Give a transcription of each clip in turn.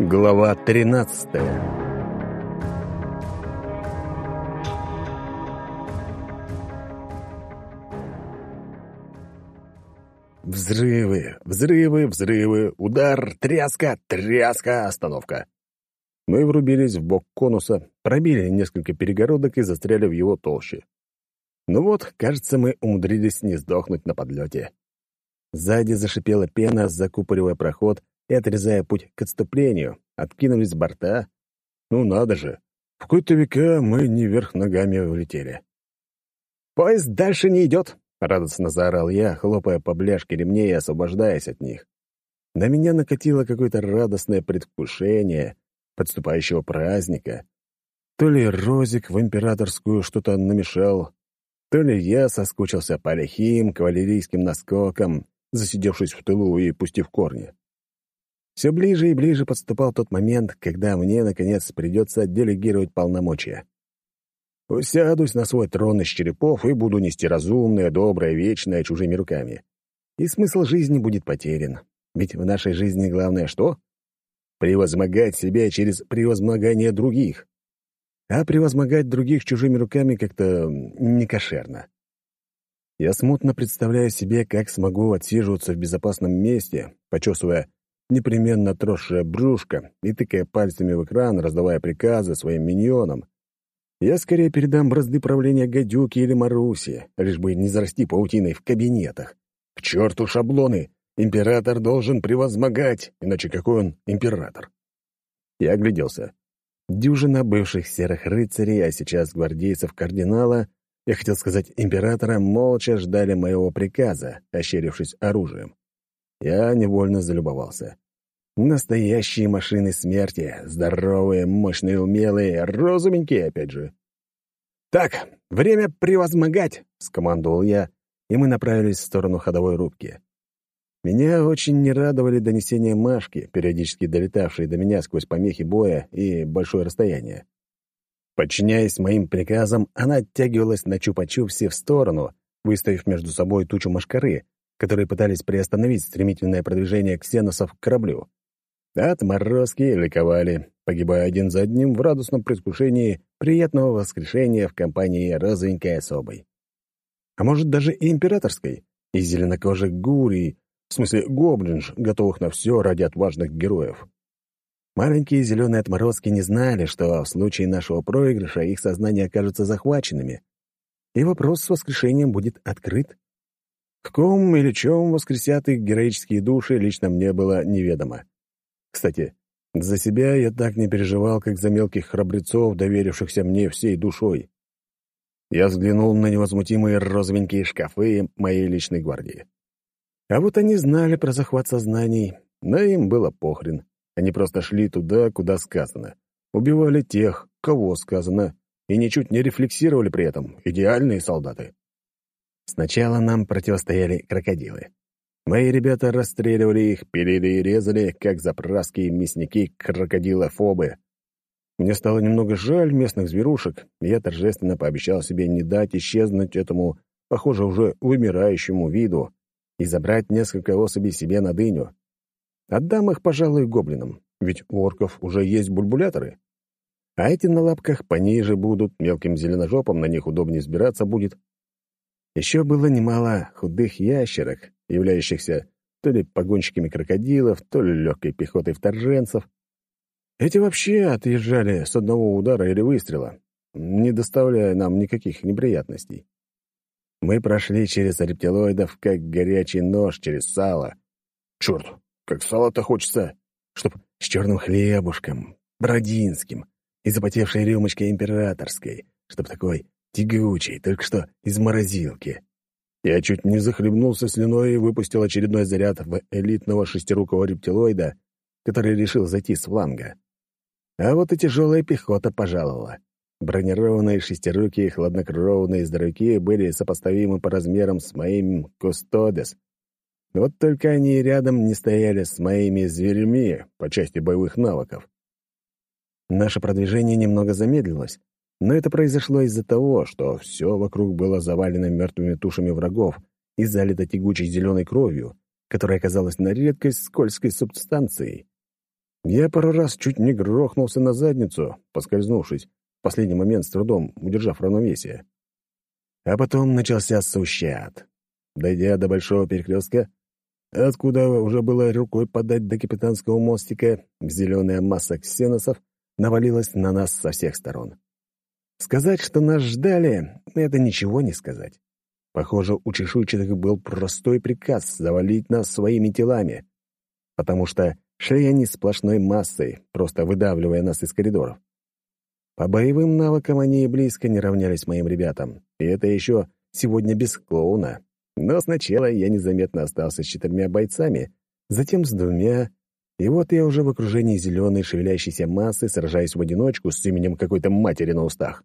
Глава 13 Взрывы, взрывы, взрывы, удар, тряска, тряска, остановка. Мы врубились в бок конуса, пробили несколько перегородок и застряли в его толще. Ну вот, кажется, мы умудрились не сдохнуть на подлете. Сзади зашипела пена, закупоривая проход и отрезая путь к отступлению. Откинулись с борта. Ну надо же, в какой-то века мы не вверх ногами улетели. «Поезд дальше не идет!» — радостно заорал я, хлопая по бляшке ремней и освобождаясь от них. На меня накатило какое-то радостное предвкушение подступающего праздника. То ли Розик в императорскую что-то намешал, то ли я соскучился по лихим кавалерийским наскокам, засидевшись в тылу и пустив корни. Все ближе и ближе подступал тот момент, когда мне, наконец, придется делегировать полномочия. Усядусь на свой трон из черепов и буду нести разумное, доброе, вечное чужими руками. И смысл жизни будет потерян. Ведь в нашей жизни главное что? Превозмогать себя через превозмогание других. А превозмогать других чужими руками как-то некошерно. Я смутно представляю себе, как смогу отсиживаться в безопасном месте, почесывая непременно тросшее брюшко и тыкая пальцами в экран, раздавая приказы своим миньонам. Я скорее передам бразды правления гадюки или Маруси, лишь бы не зарасти паутиной в кабинетах. К черту шаблоны! Император должен превозмогать, иначе какой он император? Я огляделся. Дюжина бывших серых рыцарей, а сейчас гвардейцев кардинала, я хотел сказать императора, молча ждали моего приказа, ощерившись оружием. Я невольно залюбовался. Настоящие машины смерти, здоровые, мощные, умелые, розовенькие, опять же. «Так, время превозмогать!» — скомандовал я, и мы направились в сторону ходовой рубки. Меня очень не радовали донесения Машки, периодически долетавшие до меня сквозь помехи боя и большое расстояние. Подчиняясь моим приказам, она оттягивалась на чупа-чупсе в сторону, выставив между собой тучу машкары, которые пытались приостановить стремительное продвижение ксеносов к кораблю. Отморозки ликовали, погибая один за одним в радостном предвкушении приятного воскрешения в компании розовенькой особой. А может, даже и императорской, и зеленокожих гурий, в смысле гоблинж, готовых на все ради отважных героев. Маленькие зеленые отморозки не знали, что в случае нашего проигрыша их сознание окажется захваченными, и вопрос с воскрешением будет открыт. К ком или чем воскресят их героические души, лично мне было неведомо. Кстати, за себя я так не переживал, как за мелких храбрецов, доверившихся мне всей душой. Я взглянул на невозмутимые розовенькие шкафы моей личной гвардии. А вот они знали про захват сознаний, но им было похрен. Они просто шли туда, куда сказано. Убивали тех, кого сказано, и ничуть не рефлексировали при этом. Идеальные солдаты. Сначала нам противостояли крокодилы. Мои ребята расстреливали их, пилили и резали, как заправские мясники крокодилофобы. Мне стало немного жаль местных зверушек, и я торжественно пообещал себе не дать исчезнуть этому, похоже, уже вымирающему виду и забрать несколько особей себе на дыню. Отдам их, пожалуй, гоблинам, ведь у орков уже есть бульбуляторы. А эти на лапках пониже будут, мелким зеленожопом на них удобнее сбираться будет. Еще было немало худых ящерок, являющихся то ли погонщиками крокодилов, то ли легкой пехотой вторженцев. Эти вообще отъезжали с одного удара или выстрела, не доставляя нам никаких неприятностей. Мы прошли через рептилоидов, как горячий нож через сало. Черт, как сало-то хочется, чтоб с черным хлебушком, бродинским и запотевшей рюмочкой императорской, чтоб такой тягучий, только что из морозилки. Я чуть не захлебнулся слюной и выпустил очередной заряд в элитного шестирукого рептилоида, который решил зайти с фланга. А вот и тяжелая пехота пожаловала. Бронированные шестируки и хладнокровные здоровяки были сопоставимы по размерам с моим Кустодес — вот только они рядом не стояли с моими зверями по части боевых навыков. Наше продвижение немного замедлилось, но это произошло из-за того, что все вокруг было завалено мертвыми тушами врагов и залито тягучей зеленой кровью, которая оказалась на редкость скользкой субстанцией. Я пару раз чуть не грохнулся на задницу, поскользнувшись, в последний момент с трудом удержав равновесие. А потом начался сущат. Дойдя до большого перекрестка, откуда уже было рукой подать до капитанского мостика, зеленая масса ксеносов навалилась на нас со всех сторон. Сказать, что нас ждали, это ничего не сказать. Похоже, у чешуйчатых был простой приказ завалить нас своими телами, потому что шли они сплошной массой, просто выдавливая нас из коридоров. По боевым навыкам они и близко не равнялись моим ребятам, и это еще сегодня без клоуна. Но сначала я незаметно остался с четырьмя бойцами, затем с двумя, и вот я уже в окружении зеленой шевелящейся массы сражаюсь в одиночку с именем какой-то матери на устах.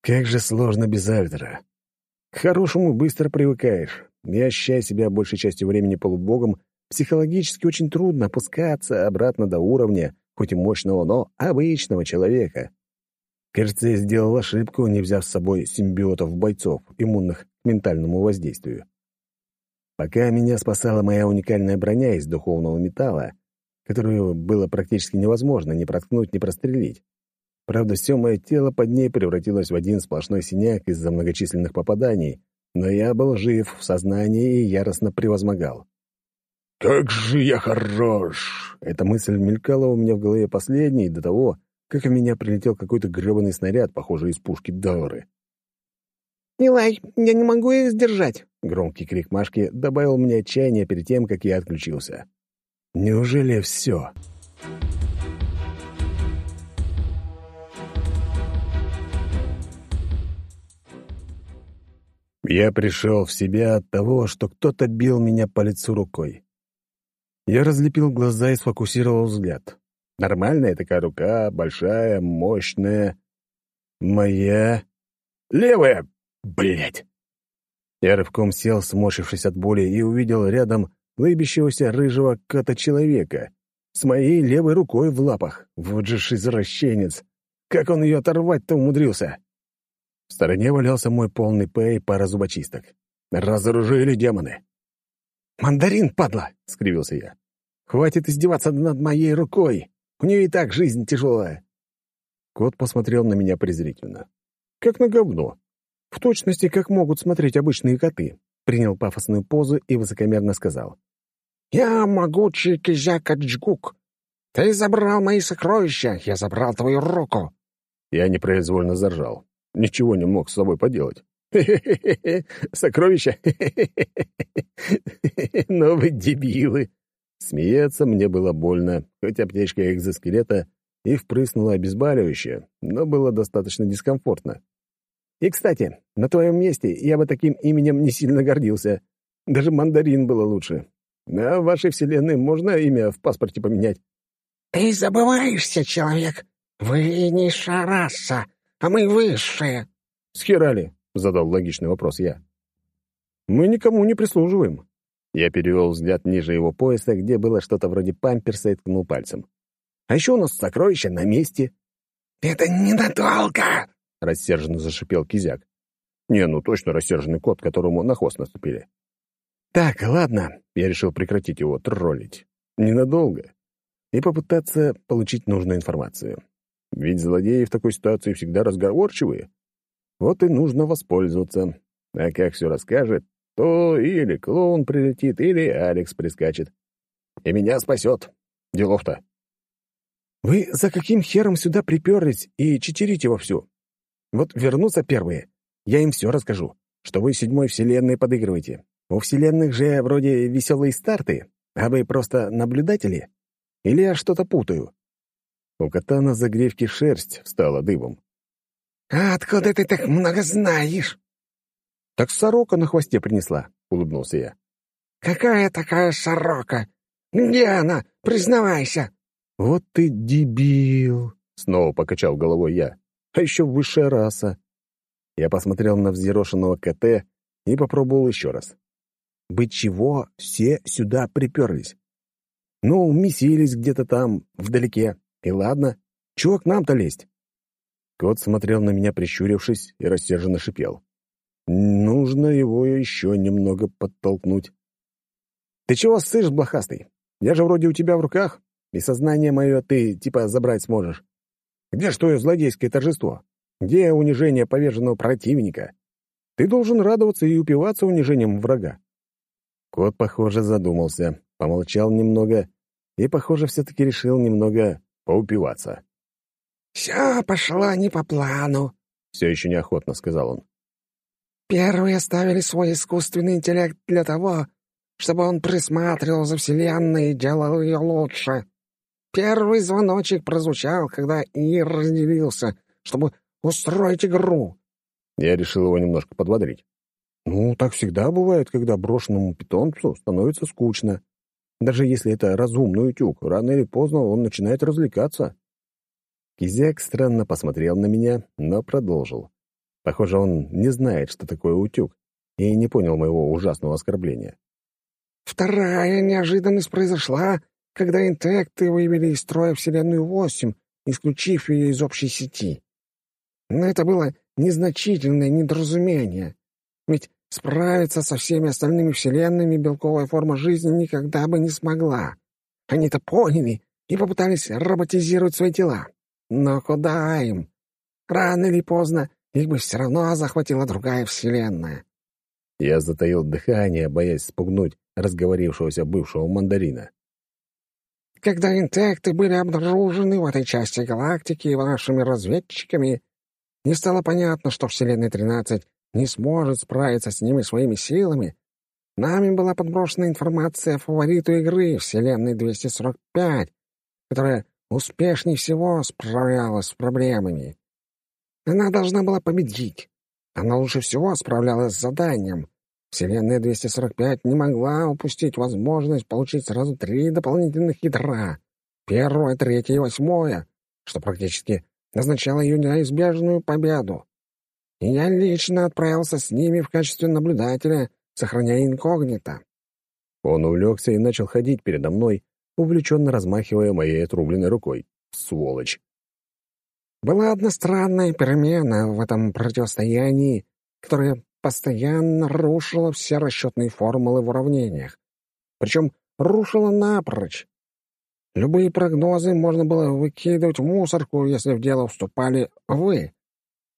Как же сложно без Альтера. К хорошему быстро привыкаешь. И ощущая себя большей частью времени полубогом, психологически очень трудно опускаться обратно до уровня, хоть и мощного, но обычного человека. Кажется, я сделал ошибку, не взяв с собой симбиотов-бойцов, иммунных к ментальному воздействию. Пока меня спасала моя уникальная броня из духовного металла, которую было практически невозможно ни проткнуть, ни прострелить. Правда, все мое тело под ней превратилось в один сплошной синяк из-за многочисленных попаданий, но я был жив в сознании и яростно превозмогал. «Как же я хорош!» Эта мысль мелькала у меня в голове последней до того, как в меня прилетел какой-то гребаный снаряд, похожий из пушки Доры. «Нилай, я не могу их сдержать!» Громкий крик Машки добавил мне отчаяния перед тем, как я отключился. «Неужели все?» Я пришел в себя от того, что кто-то бил меня по лицу рукой. Я разлепил глаза и сфокусировал взгляд. Нормальная такая рука, большая, мощная. Моя... Левая! Блять! Я рывком сел, сморщившись от боли, и увидел рядом лыбящегося рыжего кота-человека с моей левой рукой в лапах. Вот же ж извращенец! Как он ее оторвать-то умудрился? В стороне валялся мой полный П и пара зубочисток. Разоружили демоны. «Мандарин, падла!» — скривился я. «Хватит издеваться над моей рукой! У нее и так жизнь тяжелая!» Кот посмотрел на меня презрительно. «Как на говно. В точности, как могут смотреть обычные коты». Принял пафосную позу и высокомерно сказал. «Я могучий кизяка Джгук. Ты забрал мои сокровища, я забрал твою руку». Я непроизвольно заржал. Ничего не мог с собой поделать. «Хе-хе-хе! Сокровища! Хе-хе-хе! Ну вы дебилы!» Смеяться мне было больно, хоть аптечка экзоскелета и впрыснула обезболивающее, но было достаточно дискомфортно. И, кстати, на твоем месте я бы таким именем не сильно гордился. Даже мандарин было лучше. А в вашей вселенной можно имя в паспорте поменять? «Ты забываешься, человек. Вы низшая раса, а мы высшие». «Схерали?» — задал логичный вопрос я. «Мы никому не прислуживаем». Я перевел взгляд ниже его пояса, где было что-то вроде памперса и ткнул пальцем. «А еще у нас сокровища на месте». «Это ненадолго!» — рассерженно зашипел кизяк. «Не, ну точно рассерженный кот, которому на хвост наступили». «Так, ладно», — я решил прекратить его троллить. Ненадолго. И попытаться получить нужную информацию. Ведь злодеи в такой ситуации всегда разговорчивые. Вот и нужно воспользоваться. А как все расскажет, то или клоун прилетит, или Алекс прискачет. И меня спасет. Делов-то. Вы за каким хером сюда приперлись и читерите вовсю? Вот вернутся первые. Я им все расскажу, что вы седьмой вселенной подыгрываете. У вселенных же вроде веселые старты, а вы просто наблюдатели? Или я что-то путаю? У кота на загревке шерсть встала дыбом. «А откуда ты так много знаешь?» «Так сорока на хвосте принесла», — улыбнулся я. «Какая такая сорока? Где она? Признавайся!» «Вот ты дебил!» — снова покачал головой я. «А еще высшая раса!» Я посмотрел на взъерошенного КТ и попробовал еще раз. «Быть чего все сюда приперлись? Ну, месились где-то там, вдалеке. И ладно, чего к нам-то лезть?» Кот смотрел на меня, прищурившись, и рассерженно шипел. «Нужно его еще немного подтолкнуть». «Ты чего ссышь, блохастый? Я же вроде у тебя в руках. и сознание мое ты, типа, забрать сможешь. Где ж твое злодейское торжество? Где унижение поверженного противника? Ты должен радоваться и упиваться унижением врага». Кот, похоже, задумался, помолчал немного и, похоже, все-таки решил немного поупиваться. «Все пошло не по плану», — все еще неохотно сказал он. «Первые оставили свой искусственный интеллект для того, чтобы он присматривал за Вселенной и делал ее лучше. Первый звоночек прозвучал, когда Ир разделился, чтобы устроить игру». Я решил его немножко подбодрить. «Ну, так всегда бывает, когда брошенному питомцу становится скучно. Даже если это разумный утюг, рано или поздно он начинает развлекаться». Кизяк странно посмотрел на меня, но продолжил. Похоже, он не знает, что такое утюг, и не понял моего ужасного оскорбления. «Вторая неожиданность произошла, когда интекты вывели из строя Вселенную 8, исключив ее из общей сети. Но это было незначительное недоразумение, ведь справиться со всеми остальными вселенными белковая форма жизни никогда бы не смогла. Они это поняли и попытались роботизировать свои тела. Но куда им? Рано или поздно их бы все равно захватила другая вселенная. Я затаил дыхание, боясь спугнуть разговорившегося бывшего мандарина. Когда интекты были обнаружены в этой части галактики вашими разведчиками, не стало понятно, что Вселенная 13 не сможет справиться с ними своими силами. Нами была подброшена информация о фавориту игры Вселенной 245, которая успешнее всего справлялась с проблемами. Она должна была победить. Она лучше всего справлялась с заданием. Вселенная 245 не могла упустить возможность получить сразу три дополнительных ядра. Первое, третье и восьмое, что практически назначало ее неизбежную победу. И я лично отправился с ними в качестве наблюдателя, сохраняя инкогнито. Он увлекся и начал ходить передо мной, увлеченно размахивая моей отрубленной рукой. Сволочь! Была одна странная перемена в этом противостоянии, которая постоянно рушила все расчетные формулы в уравнениях. Причем рушила напрочь. Любые прогнозы можно было выкидывать в мусорку, если в дело вступали вы.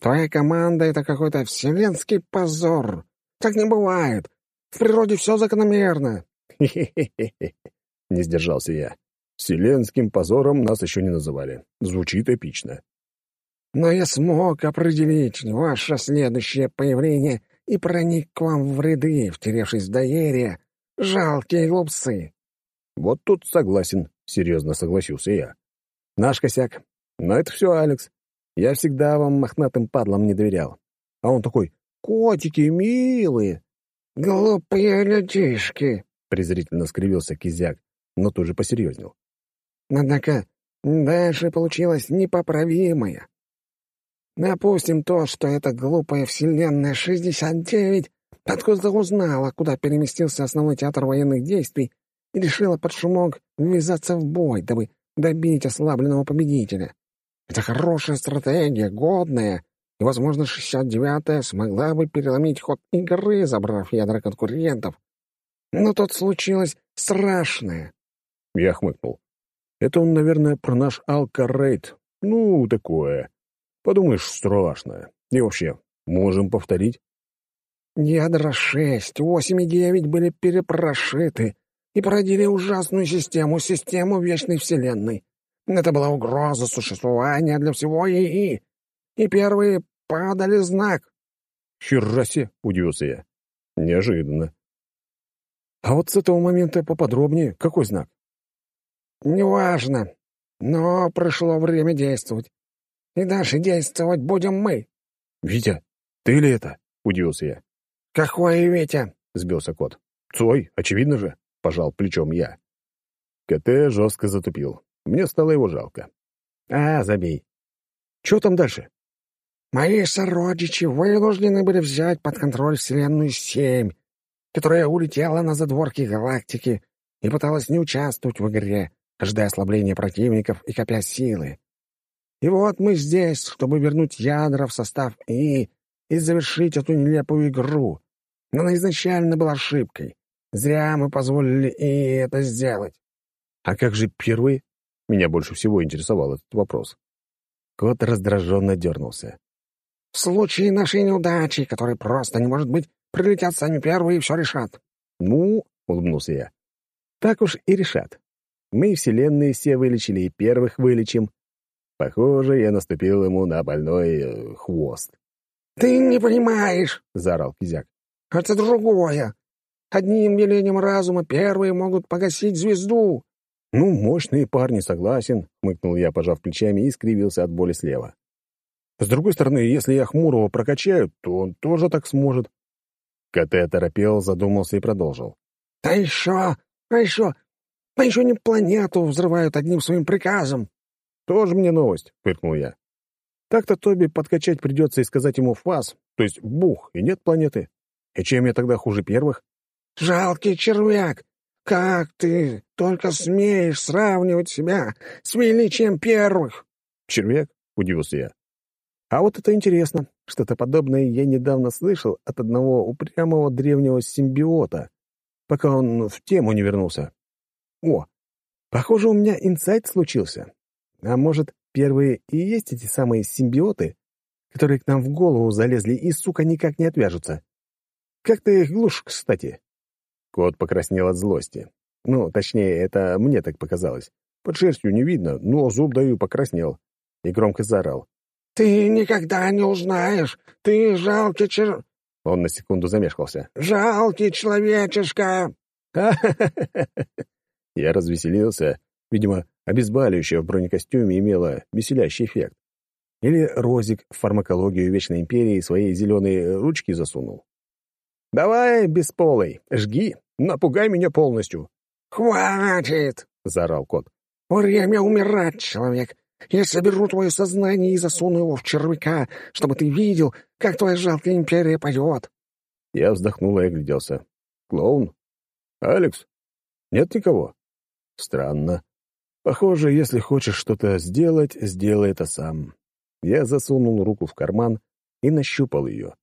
Твоя команда — это какой-то вселенский позор. Так не бывает. В природе все закономерно. Хе-хе-хе. Не сдержался я. Вселенским позором нас еще не называли. Звучит эпично. Но я смог определить ваше следующее появление и проник к вам в ряды, втеревшись в доверие. Жалкие глупцы. Вот тут согласен, серьезно согласился я. Наш косяк. Но это все, Алекс. Я всегда вам мохнатым падлам не доверял. А он такой, котики милые. Глупые людишки, презрительно скривился Кизяк, но тоже посерьезнел. Однако дальше получилось непоправимое. Допустим то, что эта глупая вселенная 69 откуда узнала, куда переместился основной театр военных действий и решила под шумок ввязаться в бой, дабы добить ослабленного победителя. Это хорошая стратегия, годная, и, возможно, 69-я смогла бы переломить ход игры, забрав ядра конкурентов. Но тут случилось страшное. Я хмыкнул. Это он, наверное, про наш Алкарейд. Ну, такое. Подумаешь, страшно. И вообще, можем повторить? Ядра шесть, восемь и девять были перепрошиты и породили ужасную систему, систему Вечной Вселенной. Это была угроза существования для всего ИИ. И первые подали знак. «Херасе!» — удивился я. «Неожиданно». «А вот с этого момента поподробнее, какой знак?» «Неважно. Но пришло время действовать. И дальше действовать будем мы. «Витя, ты ли это?» — удивился я. «Какой Витя?» — сбился кот. «Цой, очевидно же», — пожал плечом я. КТ жестко затупил. Мне стало его жалко. «А, забей. Что там дальше?» «Мои сородичи вынуждены были взять под контроль Вселенную Семь, которая улетела на задворки галактики и пыталась не участвовать в игре, ожидая ослабления противников и копя силы. И вот мы здесь, чтобы вернуть ядра в состав И и завершить эту нелепую игру. Но она изначально была ошибкой. Зря мы позволили И это сделать. А как же первый? Меня больше всего интересовал этот вопрос. Кот раздраженно дернулся. «В случае нашей неудачи, которой просто не может быть, прилетят сами первые и все решат». «Ну», — улыбнулся я, — «так уж и решат. Мы вселенные все вылечили и первых вылечим. Похоже, я наступил ему на больной э, хвост. «Ты не понимаешь!» — заорал Кизяк. «Это другое. Одним велением разума первые могут погасить звезду». «Ну, мощные парни, согласен», — хмыкнул я, пожав плечами и скривился от боли слева. «С другой стороны, если я Хмурого прокачаю, то он тоже так сможет». КТ оторопел, задумался и продолжил. «А еще, а еще, а еще не планету взрывают одним своим приказом». «Тоже мне новость», — фыркнул я. Так-то Тоби подкачать придется и сказать ему фас, то есть бух, и нет планеты. И чем я тогда хуже первых? «Жалкий червяк! Как ты только смеешь сравнивать себя с величием первых!» «Червяк?» — удивился я. «А вот это интересно. Что-то подобное я недавно слышал от одного упрямого древнего симбиота, пока он в тему не вернулся. О, похоже, у меня инсайт случился. А может, Первые и есть эти самые симбиоты, которые к нам в голову залезли и, сука, никак не отвяжутся. Как ты их глушишь, кстати?» Кот покраснел от злости. Ну, точнее, это мне так показалось. Под шерстью не видно, но зуб даю покраснел. И громко заорал. «Ты никогда не узнаешь! Ты жалкий чер...» Он на секунду замешкался. «Жалкий человечишка!» Я развеселился. Видимо, Обезболивающее в бронекостюме имело веселящий эффект. Или Розик в фармакологию Вечной Империи свои зеленые ручки засунул. «Давай, бесполый, жги, напугай меня полностью». «Хватит!» — заорал кот. «Время умирать, человек. Я соберу твое сознание и засуну его в червяка, чтобы ты видел, как твоя жалкая империя поет». Я вздохнул и огляделся. «Клоун? Алекс? Нет никого?» «Странно. Похоже, если хочешь что-то сделать, сделай это сам. Я засунул руку в карман и нащупал ее.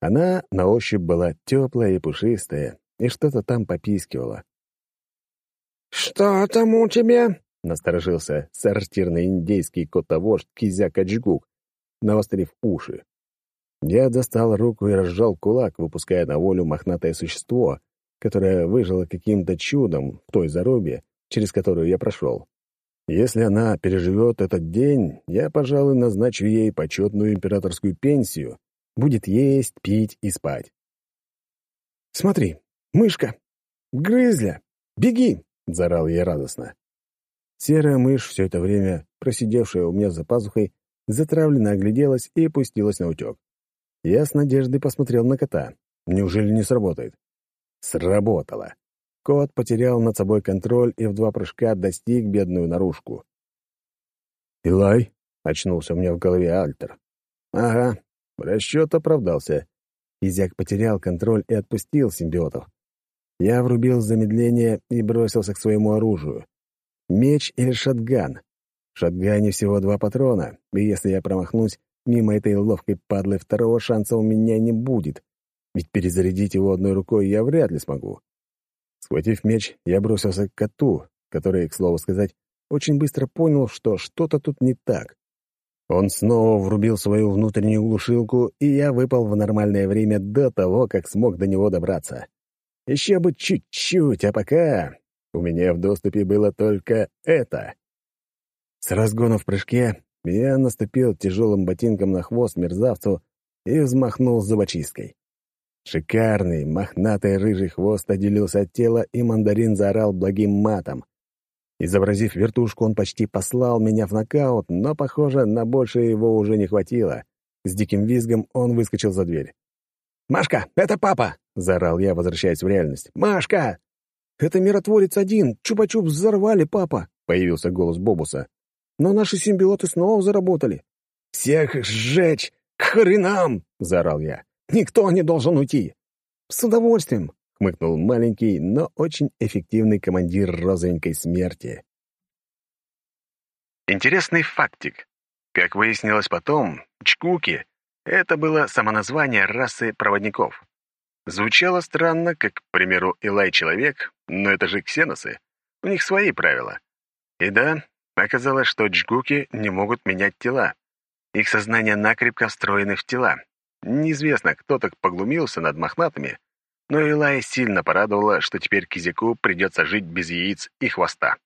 Она на ощупь была теплая и пушистая, и что-то там попискивала. «Что там у тебя?» — насторожился сортирный индейский котовождь Кизяк Аджгук, навострив уши. Я достал руку и разжал кулак, выпуская на волю мохнатое существо, которое выжило каким-то чудом в той зарубе, через которую я прошел. Если она переживет этот день, я, пожалуй, назначу ей почетную императорскую пенсию. Будет есть, пить и спать. «Смотри, мышка! Грызля! Беги!» — заорал я радостно. Серая мышь, все это время просидевшая у меня за пазухой, затравленно огляделась и пустилась на утек. Я с надеждой посмотрел на кота. Неужели не сработает? Сработало. Кот потерял над собой контроль и в два прыжка достиг бедную наружку. «Илай?» — очнулся у меня в голове Альтер. «Ага, расчет оправдался. Изяк потерял контроль и отпустил симбиотов. Я врубил замедление и бросился к своему оружию. Меч или шотган? В шотгане всего два патрона, и если я промахнусь, мимо этой ловкой падлы второго шанса у меня не будет, ведь перезарядить его одной рукой я вряд ли смогу. Схватив меч, я бросился к коту, который, к слову сказать, очень быстро понял, что что-то тут не так. Он снова врубил свою внутреннюю глушилку, и я выпал в нормальное время до того, как смог до него добраться. Еще бы чуть-чуть, а пока у меня в доступе было только это. С разгона в прыжке я наступил тяжелым ботинком на хвост мерзавцу и взмахнул зубочисткой. Шикарный, мохнатый рыжий хвост отделился от тела, и мандарин заорал благим матом. Изобразив вертушку, он почти послал меня в нокаут, но, похоже, на большее его уже не хватило. С диким визгом он выскочил за дверь. «Машка, это папа!» — заорал я, возвращаясь в реальность. «Машка!» «Это миротворец один! Чупа-чуп взорвали, папа!» — появился голос Бобуса. «Но наши симбиоты снова заработали!» «Всех сжечь! К хренам!» — заорал я. Никто не должен уйти!» «С удовольствием!» — хмыкнул маленький, но очень эффективный командир розовенькой смерти. Интересный фактик. Как выяснилось потом, чкуки — это было самоназвание расы проводников. Звучало странно, как, к примеру, Илай-человек, но это же ксеносы. У них свои правила. И да, Оказалось, что джгуки не могут менять тела. Их сознание накрепко встроены в тела. Неизвестно, кто так поглумился над мохнатыми, но Илая сильно порадовала, что теперь кизяку придется жить без яиц и хвоста.